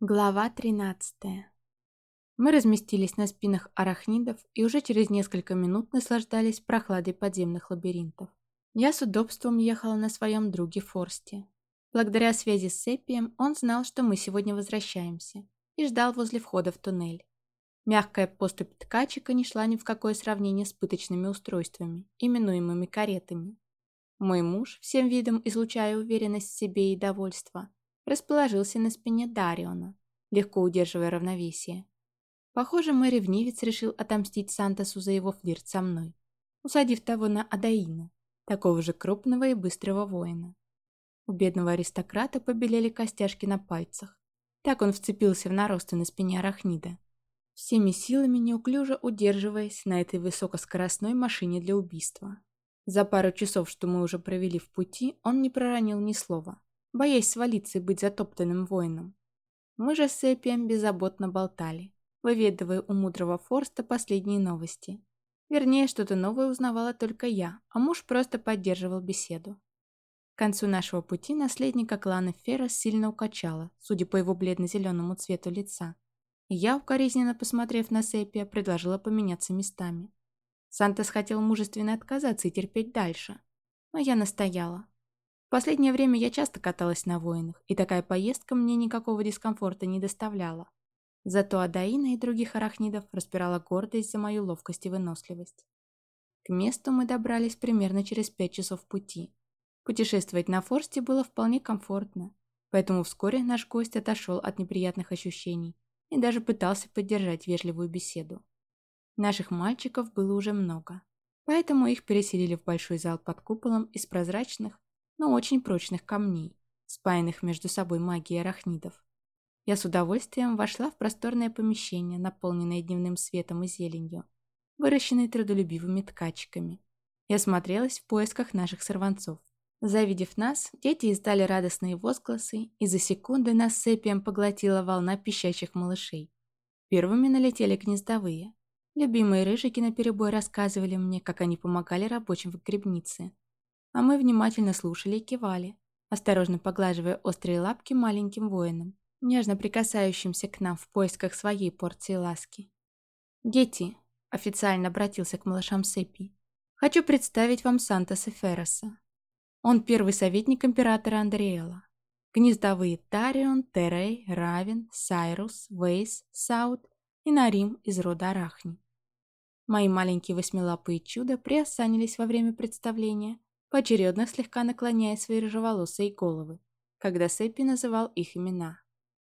Глава 13. Мы разместились на спинах арахнидов и уже через несколько минут наслаждались прохладой подземных лабиринтов. Я с удобством ехала на своем друге Форсте. Благодаря связи с Сепием он знал, что мы сегодня возвращаемся, и ждал возле входа в туннель. Мягкая поступь ткачика не шла ни в какое сравнение с пыточными устройствами, именуемыми каретами. Мой муж, всем видом излучая уверенность в себе и довольство, расположился на спине Дариона, легко удерживая равновесие. Похоже, мой ревнивец решил отомстить Сантосу за его флирт со мной, усадив того на Адаина, такого же крупного и быстрого воина. У бедного аристократа побелели костяшки на пальцах. Так он вцепился в наросты на спине арахнида, всеми силами неуклюже удерживаясь на этой высокоскоростной машине для убийства. За пару часов, что мы уже провели в пути, он не проронил ни слова, боясь свалиться и быть затоптанным воином. Мы же с Эпием беззаботно болтали, выведывая у мудрого Форста последние новости. Вернее, что-то новое узнавала только я, а муж просто поддерживал беседу. К концу нашего пути наследника клана Феррос сильно укачало, судя по его бледно-зеленому цвету лица. И я, укоризненно посмотрев на Сепия, предложила поменяться местами. Сантос хотел мужественно отказаться и терпеть дальше, но я настояла. В последнее время я часто каталась на воинах, и такая поездка мне никакого дискомфорта не доставляла. Зато Адаина и других арахнидов распирала гордость за мою ловкость и выносливость. К месту мы добрались примерно через пять часов пути. Путешествовать на Форсте было вполне комфортно, поэтому вскоре наш гость отошел от неприятных ощущений и даже пытался поддержать вежливую беседу. Наших мальчиков было уже много, поэтому их переселили в большой зал под куполом из прозрачных, но очень прочных камней, спаянных между собой магией арахнидов. Я с удовольствием вошла в просторное помещение, наполненное дневным светом и зеленью, выращенное трудолюбивыми ткачками, и осмотрелась в поисках наших сорванцов. Завидев нас, дети издали радостные возгласы, и за секунды нас сепием поглотила волна пищащих малышей. Первыми налетели гнездовые. Любимые рыжики наперебой рассказывали мне, как они помогали рабочим в грибнице, а мы внимательно слушали и кивали, осторожно поглаживая острые лапки маленьким воинам, нежно прикасающимся к нам в поисках своей порции ласки. «Дети», — официально обратился к малышам Сепи, — «хочу представить вам Сантоса Ферроса. Он первый советник императора Андреэла. Гнездовые Тарион, Терей, Равен, Сайрус, Вейс, Саут и Нарим из рода Арахни. Мои маленькие восьмилапые чуда приосанились во время представления, поочередно слегка наклоняя свои рыжеволосые головы, когда Сэппи называл их имена.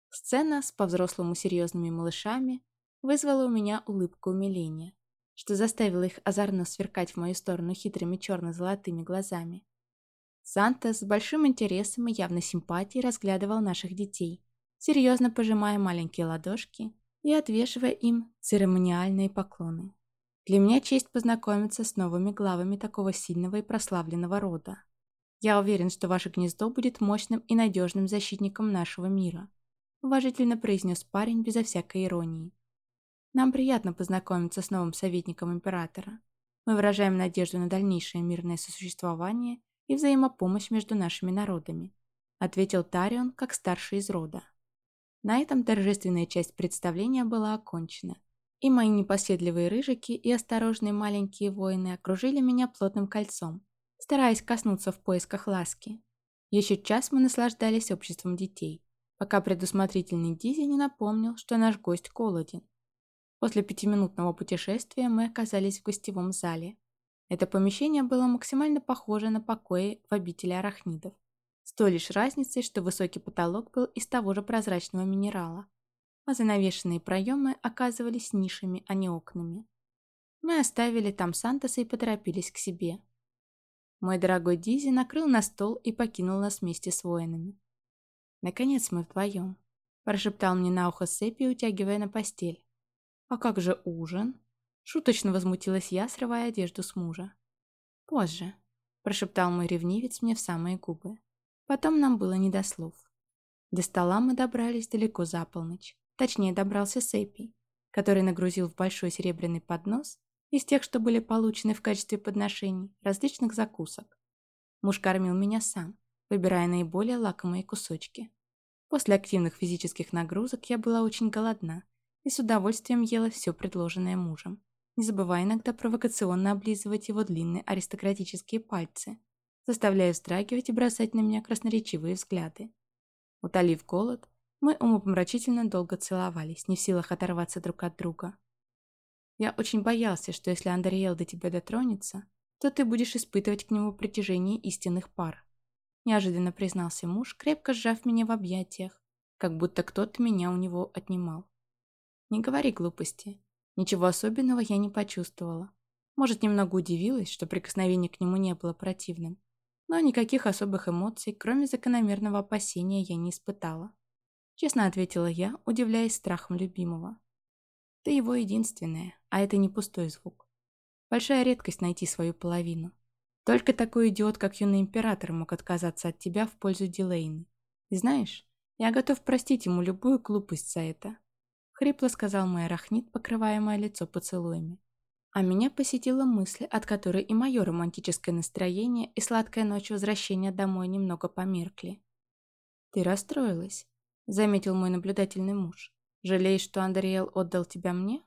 Сцена с по-взрослому серьезными малышами вызвала у меня улыбку умиления, что заставило их озорно сверкать в мою сторону хитрыми черно-золотыми глазами. Санта с большим интересом и явной симпатией разглядывал наших детей, серьезно пожимая маленькие ладошки и отвешивая им церемониальные поклоны. Для меня честь познакомиться с новыми главами такого сильного и прославленного рода. Я уверен, что ваше гнездо будет мощным и надежным защитником нашего мира», уважительно произнес парень безо всякой иронии. «Нам приятно познакомиться с новым советником императора. Мы выражаем надежду на дальнейшее мирное сосуществование и взаимопомощь между нашими народами», ответил Тарион как старший из рода. На этом торжественная часть представления была окончена – и мои непоседливые рыжики и осторожные маленькие воины окружили меня плотным кольцом, стараясь коснуться в поисках ласки. Еще час мы наслаждались обществом детей, пока предусмотрительный Дизи не напомнил, что наш гость голоден. После пятиминутного путешествия мы оказались в гостевом зале. Это помещение было максимально похоже на покои в обители арахнидов, с той лишь разницей, что высокий потолок был из того же прозрачного минерала, а занавешенные проемы оказывались нишами, а не окнами. Мы оставили там Сантоса и поторопились к себе. Мой дорогой Дизи накрыл на стол и покинул нас вместе с воинами. «Наконец мы вдвоем», – прошептал мне на ухо Сэппи, утягивая на постель. «А как же ужин?» Шуточно возмутилась я, срывая одежду с мужа. «Позже», – прошептал мой ревнивец мне в самые губы. Потом нам было не до слов. До стола мы добрались далеко за полночь. Точнее, добрался Сэппи, который нагрузил в большой серебряный поднос из тех, что были получены в качестве подношений, различных закусок. Муж кормил меня сам, выбирая наиболее лакомые кусочки. После активных физических нагрузок я была очень голодна и с удовольствием ела все предложенное мужем, не забывая иногда провокационно облизывать его длинные аристократические пальцы, заставляя вздрагивать и бросать на меня красноречивые взгляды. Утолив голод, мы умопомрачительно долго целовались, не в силах оторваться друг от друга. Я очень боялся, что если Андреел до тебя дотронется, то ты будешь испытывать к нему притяжение истинных пар. Неожиданно признался муж, крепко сжав меня в объятиях, как будто кто-то меня у него отнимал. Не говори глупости. Ничего особенного я не почувствовала. Может, немного удивилась, что прикосновение к нему не было противным, но никаких особых эмоций, кроме закономерного опасения, я не испытала. Честно ответила я, удивляясь страхом любимого. Ты его единственная, а это не пустой звук. Большая редкость найти свою половину. Только такой идиот, как юный император, мог отказаться от тебя в пользу Дилейны. И знаешь, я готов простить ему любую глупость за это. Хрипло сказал мой арахнит, покрывая мое лицо поцелуями. А меня посетила мысль, от которой и мое романтическое настроение, и сладкая ночь возвращения домой немного померкли. «Ты расстроилась», — заметил мой наблюдательный муж. «Жалеешь, что Андреэл отдал тебя мне?»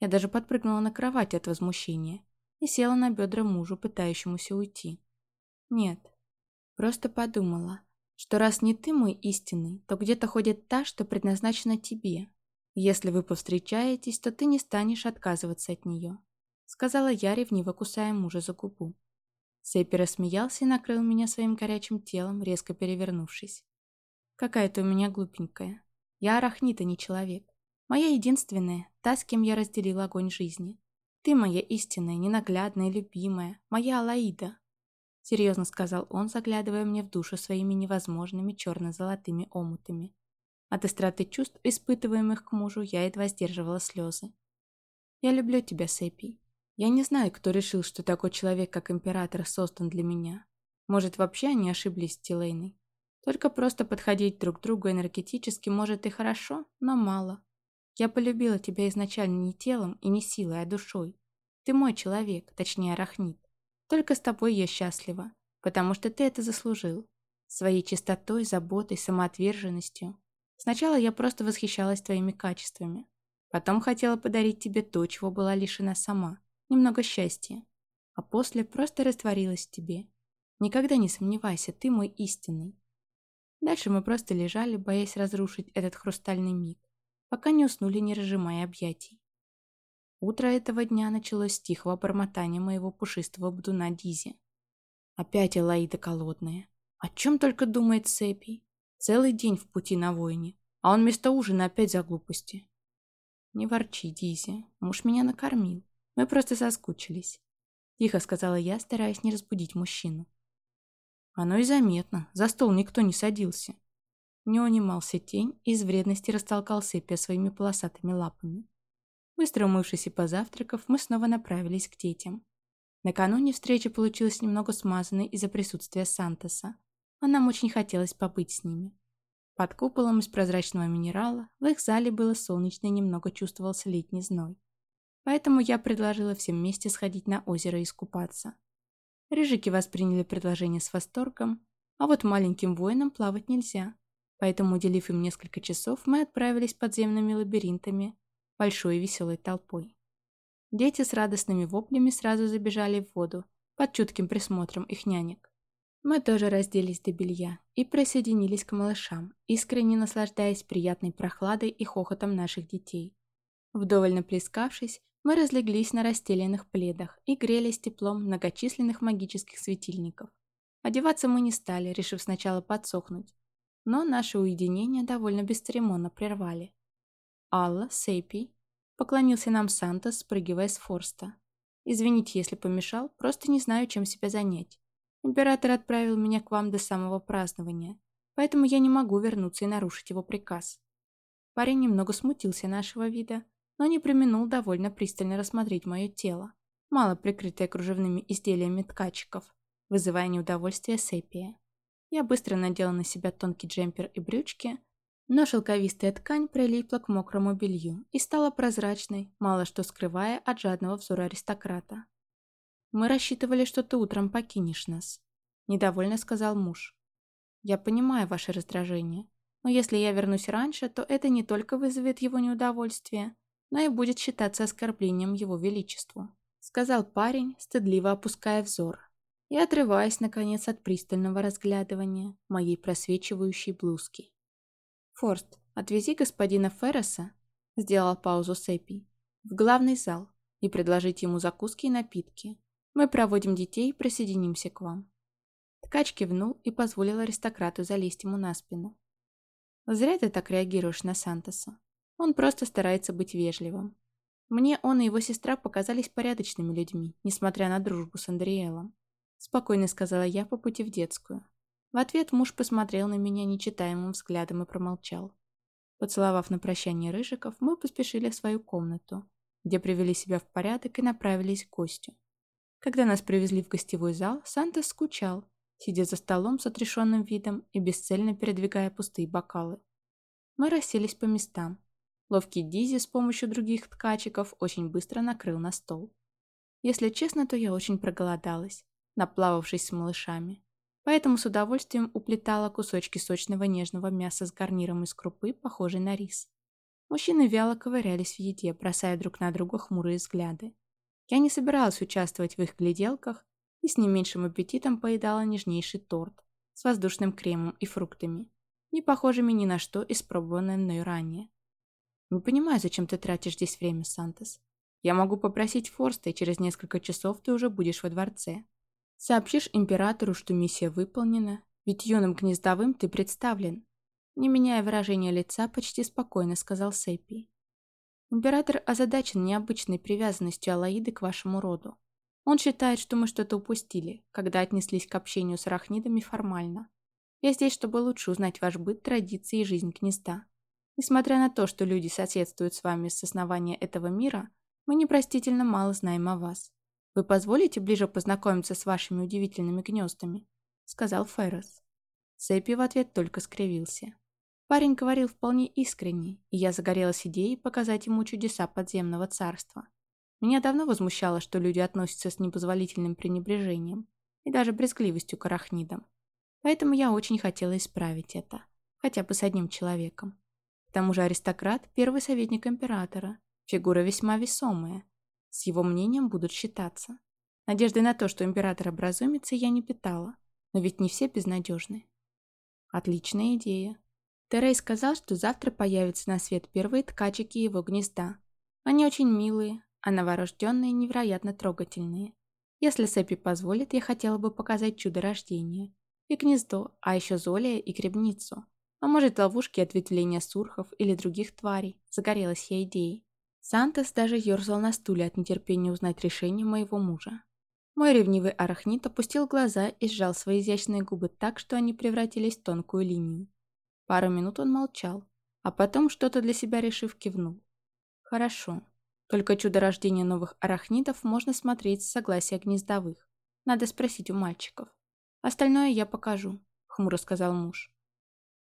Я даже подпрыгнула на кровати от возмущения и села на бедра мужу, пытающемуся уйти. «Нет, просто подумала, что раз не ты мой истинный, то где-то ходит та, что предназначена тебе, «Если вы повстречаетесь, то ты не станешь отказываться от нее», сказала я, ревниво кусая мужа за губу. Сэппи рассмеялся и накрыл меня своим горячим телом, резко перевернувшись. «Какая ты у меня глупенькая. Я арахнита, не человек. Моя единственная, та, с кем я разделил огонь жизни. Ты моя истинная, ненаглядная, любимая, моя Алаида», серьезно сказал он, заглядывая мне в душу своими невозможными черно-золотыми омутами. От остроты чувств, испытываемых к мужу, я едва сдерживала слезы. «Я люблю тебя, Сэппи. Я не знаю, кто решил, что такой человек, как император, создан для меня. Может, вообще они ошиблись с Тилейной. Только просто подходить друг к другу энергетически может и хорошо, но мало. Я полюбила тебя изначально не телом и не силой, а душой. Ты мой человек, точнее арахнит. Только с тобой я счастлива, потому что ты это заслужил. Своей чистотой, заботой, самоотверженностью. Сначала я просто восхищалась твоими качествами. Потом хотела подарить тебе то, чего была лишена сама. Немного счастья. А после просто растворилась в тебе. Никогда не сомневайся, ты мой истинный. Дальше мы просто лежали, боясь разрушить этот хрустальный миг, пока не уснули, не разжимая объятий. Утро этого дня началось с тихого бормотания моего пушистого бдуна Дизи. Опять Элаида колодная. О чем только думает Цепи? Целый день в пути на войне, а он вместо ужина опять за глупости. Не ворчи, Дизи, муж меня накормил. Мы просто соскучились. Тихо сказала я, стараясь не разбудить мужчину. Оно и заметно, за стол никто не садился. Не унимался тень и из вредности растолкал сыпя своими полосатыми лапами. Быстро умывшись и позавтракав, мы снова направились к детям. Накануне встреча получилась немного смазанной из-за присутствия Сантоса, а нам очень хотелось побыть с ними. Под куполом из прозрачного минерала в их зале было солнечно и немного чувствовался летний зной. Поэтому я предложила всем вместе сходить на озеро и искупаться. Рыжики восприняли предложение с восторгом, а вот маленьким воинам плавать нельзя. Поэтому, уделив им несколько часов, мы отправились подземными лабиринтами, большой и веселой толпой. Дети с радостными воплями сразу забежали в воду, под чутким присмотром их нянек. Мы тоже разделись до белья и присоединились к малышам, искренне наслаждаясь приятной прохладой и хохотом наших детей. Вдоволь наплескавшись, мы разлеглись на расстеленных пледах и грелись теплом многочисленных магических светильников. Одеваться мы не стали, решив сначала подсохнуть. Но наше уединение довольно бесцеремонно прервали. «Алла, Сейпи», — поклонился нам Санта, спрыгивая с форста. «Извините, если помешал, просто не знаю, чем себя занять. Император отправил меня к вам до самого празднования, поэтому я не могу вернуться и нарушить его приказ. Парень немного смутился нашего вида, но не применул довольно пристально рассмотреть мое тело, мало прикрытое кружевными изделиями ткачиков, вызывая неудовольствие сепия. Я быстро надела на себя тонкий джемпер и брючки, но шелковистая ткань прилипла к мокрому белью и стала прозрачной, мало что скрывая от жадного взора аристократа. «Мы рассчитывали, что ты утром покинешь нас», — недовольно сказал муж. «Я понимаю ваше раздражение, Но если я вернусь раньше, то это не только вызовет его неудовольствие, но и будет считаться оскорблением его величеству», сказал парень, стыдливо опуская взор и отрываясь, наконец, от пристального разглядывания моей просвечивающей блузки. «Форст, отвези господина Ферреса», — сделал паузу Сэппи, — «в главный зал и предложить ему закуски и напитки. Мы проводим детей и присоединимся к вам». Ткач кивнул и позволил аристократу залезть ему на спину. «Зря ты так реагируешь на Сантоса. Он просто старается быть вежливым. Мне он и его сестра показались порядочными людьми, несмотря на дружбу с Андриэлом. Спокойно сказала я по пути в детскую. В ответ муж посмотрел на меня нечитаемым взглядом и промолчал. Поцеловав на прощание Рыжиков, мы поспешили в свою комнату, где привели себя в порядок и направились к гостю. Когда нас привезли в гостевой зал, Сантос скучал, сидя за столом с отрешенным видом и бесцельно передвигая пустые бокалы. Мы расселись по местам. Ловкий Дизи с помощью других ткачиков очень быстро накрыл на стол. Если честно, то я очень проголодалась, наплававшись с малышами поэтому с удовольствием уплетала кусочки сочного нежного мяса с гарниром из крупы, похожей на рис. Мужчины вяло ковырялись в еде, бросая друг на друга хмурые взгляды. Я не собиралась участвовать в их гляделках и с не меньшим аппетитом поедала нежнейший торт с воздушным кремом и фруктами, не похожими ни на что испробованное мной ранее. «Не понимаю, зачем ты тратишь здесь время, Сантос. Я могу попросить Форста, и через несколько часов ты уже будешь во дворце», Сообщишь императору, что миссия выполнена, ведь юным гнездовым ты представлен. Не меняя выражения лица, почти спокойно сказал Сэппи. Император озадачен необычной привязанностью Алаиды к вашему роду. Он считает, что мы что-то упустили, когда отнеслись к общению с арахнидами формально. Я здесь, чтобы лучше узнать ваш быт, традиции и жизнь гнезда. Несмотря на то, что люди соседствуют с вами с основания этого мира, мы непростительно мало знаем о вас. «Вы позволите ближе познакомиться с вашими удивительными гнездами?» — сказал Феррес. Сэппи в ответ только скривился. Парень говорил вполне искренне, и я загорелась идеей показать ему чудеса подземного царства. Меня давно возмущало, что люди относятся с непозволительным пренебрежением и даже брезгливостью к арахнидам. Поэтому я очень хотела исправить это, хотя бы с одним человеком. К тому же аристократ – первый советник императора, фигура весьма весомая, с его мнением будут считаться. Надежды на то, что император образумится, я не питала. Но ведь не все безнадежны. Отличная идея. Терей сказал, что завтра появятся на свет первые ткачики его гнезда. Они очень милые, а новорожденные невероятно трогательные. Если Сэппи позволит, я хотела бы показать чудо рождения. И гнездо, а еще Золия и гребницу. А может, ловушки ответвления сурхов или других тварей. Загорелась я идеей. Сантос даже ерзал на стуле от нетерпения узнать решение моего мужа. Мой ревнивый арахнит опустил глаза и сжал свои изящные губы так, что они превратились в тонкую линию. Пару минут он молчал, а потом, что-то для себя решив, кивнул. «Хорошо. Только чудо рождения новых арахнитов можно смотреть с согласия гнездовых. Надо спросить у мальчиков. Остальное я покажу», — хмуро сказал муж.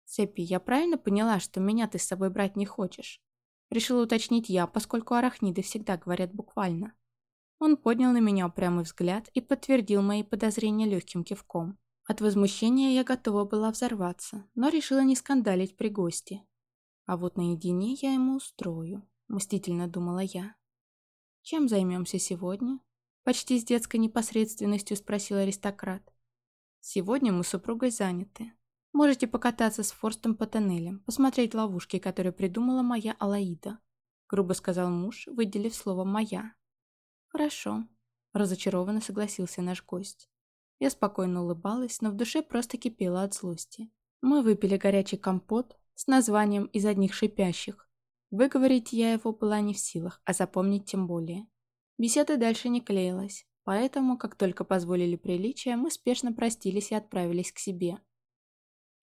«Сеппи, я правильно поняла, что меня ты с собой брать не хочешь?» Решила уточнить я, поскольку арахниды всегда говорят буквально. Он поднял на меня упрямый взгляд и подтвердил мои подозрения легким кивком. От возмущения я готова была взорваться, но решила не скандалить при гости. А вот наедине я ему устрою, мстительно думала я. «Чем займемся сегодня?» Почти с детской непосредственностью спросил аристократ. «Сегодня мы с супругой заняты. Можете покататься с Форстом по тоннелям, посмотреть ловушки, которые придумала моя Алаида», — грубо сказал муж, выделив слово «моя». «Хорошо», — разочарованно согласился наш гость. Я спокойно улыбалась, но в душе просто кипела от злости. Мы выпили горячий компот с названием «Из одних шипящих». Выговорить я его была не в силах, а запомнить тем более. Беседа дальше не клеилась, поэтому, как только позволили приличия, мы спешно простились и отправились к себе.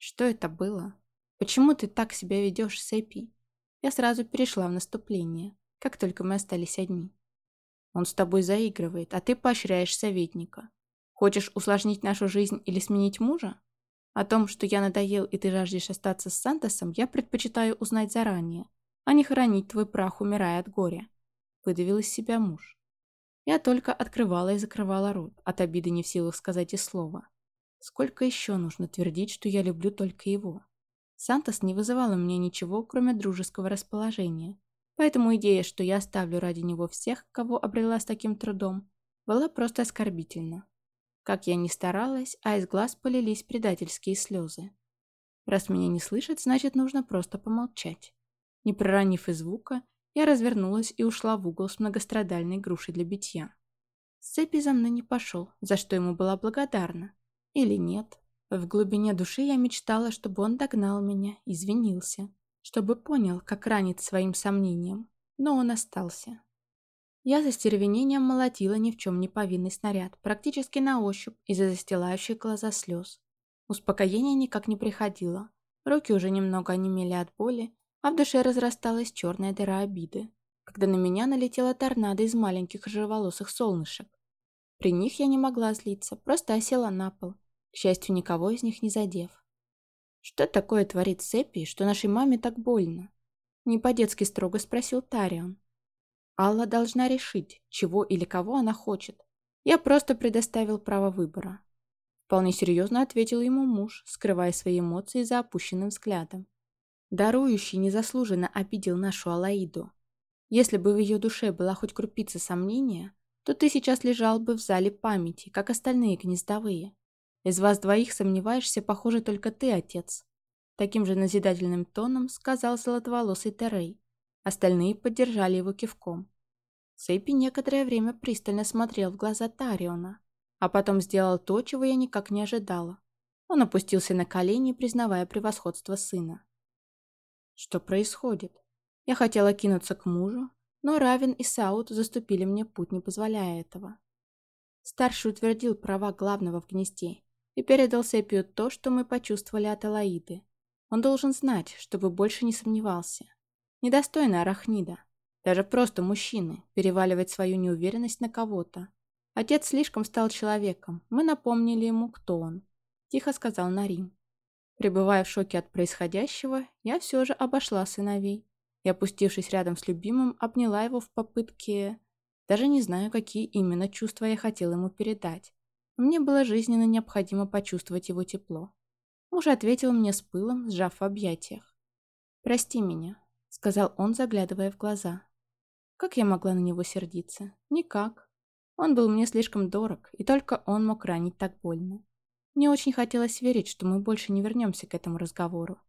Что это было? Почему ты так себя ведешь, Сэппи? Я сразу перешла в наступление, как только мы остались одни. Он с тобой заигрывает, а ты поощряешь советника. Хочешь усложнить нашу жизнь или сменить мужа? О том, что я надоел и ты жаждешь остаться с Сантосом, я предпочитаю узнать заранее, а не хранить твой прах, умирая от горя. Выдавил из себя муж. Я только открывала и закрывала рот, от обиды не в силах сказать и слова. Сколько еще нужно твердить, что я люблю только его? Сантос не вызывал у меня ничего, кроме дружеского расположения. Поэтому идея, что я оставлю ради него всех, кого обрела с таким трудом, была просто оскорбительна. Как я ни старалась, а из глаз полились предательские слезы. Раз меня не слышат, значит, нужно просто помолчать. Не проронив и звука, я развернулась и ушла в угол с многострадальной грушей для битья. Цепи за мной не пошел, за что ему была благодарна. Или нет. В глубине души я мечтала, чтобы он догнал меня, извинился, чтобы понял, как ранит своим сомнением. Но он остался. Я за стервенением молотила ни в чем не повинный снаряд, практически на ощупь, из-за застилающих глаза слез. Успокоение никак не приходило. Руки уже немного онемели от боли, а в душе разрасталась черная дыра обиды, когда на меня налетела торнадо из маленьких рыжеволосых солнышек. При них я не могла злиться, просто осела на пол, к счастью, никого из них не задев. «Что такое творит Сеппи, что нашей маме так больно?» Не по-детски строго спросил Тарион. Алла должна решить, чего или кого она хочет. Я просто предоставил право выбора. Вполне серьезно ответил ему муж, скрывая свои эмоции за опущенным взглядом. Дарующий незаслуженно обидел нашу Алаиду. Если бы в ее душе была хоть крупица сомнения, то ты сейчас лежал бы в зале памяти, как остальные гнездовые. Из вас двоих сомневаешься, похоже, только ты, отец. Таким же назидательным тоном сказал золотоволосый Терей. Остальные поддержали его кивком. Сэппи некоторое время пристально смотрел в глаза Тариона, а потом сделал то, чего я никак не ожидала. Он опустился на колени, признавая превосходство сына. Что происходит? Я хотела кинуться к мужу, но Равен и Саут заступили мне путь, не позволяя этого. Старший утвердил права главного в гнезде и передал Сепию то, что мы почувствовали от Элаиды. Он должен знать, чтобы больше не сомневался. Недостойно Арахнида, даже просто мужчины, переваливать свою неуверенность на кого-то. Отец слишком стал человеком, мы напомнили ему, кто он. Тихо сказал Нарим. Пребывая в шоке от происходящего, я все же обошла сыновей и, опустившись рядом с любимым, обняла его в попытке... Даже не знаю, какие именно чувства я хотела ему передать. Мне было жизненно необходимо почувствовать его тепло. Муж ответил мне с пылом, сжав в объятиях. «Прости меня», — сказал он, заглядывая в глаза. Как я могла на него сердиться? Никак. Он был мне слишком дорог, и только он мог ранить так больно. Мне очень хотелось верить, что мы больше не вернемся к этому разговору.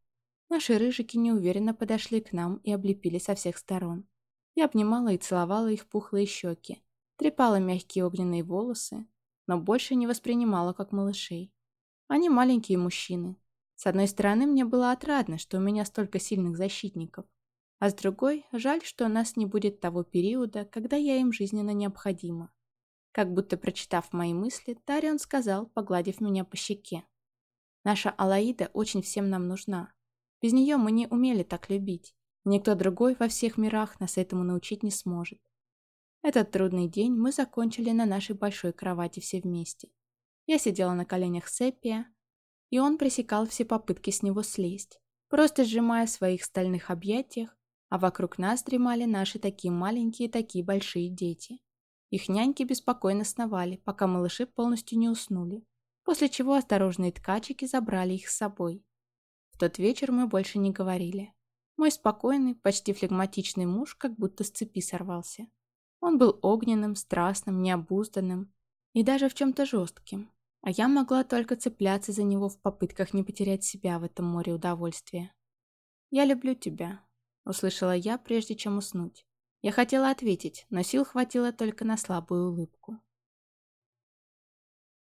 Наши рыжики неуверенно подошли к нам и облепили со всех сторон. Я обнимала и целовала их пухлые щеки, трепала мягкие огненные волосы, но больше не воспринимала как малышей. Они маленькие мужчины. С одной стороны, мне было отрадно, что у меня столько сильных защитников, а с другой, жаль, что у нас не будет того периода, когда я им жизненно необходима. Как будто прочитав мои мысли, Тарион сказал, погладив меня по щеке. «Наша Алаида очень всем нам нужна. Без нее мы не умели так любить. Никто другой во всех мирах нас этому научить не сможет. Этот трудный день мы закончили на нашей большой кровати все вместе. Я сидела на коленях Сепия, и он пресекал все попытки с него слезть, просто сжимая в своих стальных объятиях, а вокруг нас дремали наши такие маленькие и такие большие дети. Их няньки беспокойно сновали, пока малыши полностью не уснули, после чего осторожные ткачики забрали их с собой. В тот вечер мы больше не говорили. Мой спокойный, почти флегматичный муж как будто с цепи сорвался. Он был огненным, страстным, необузданным и даже в чем-то жестким. А я могла только цепляться за него в попытках не потерять себя в этом море удовольствия. «Я люблю тебя», — услышала я, прежде чем уснуть. Я хотела ответить, но сил хватило только на слабую улыбку.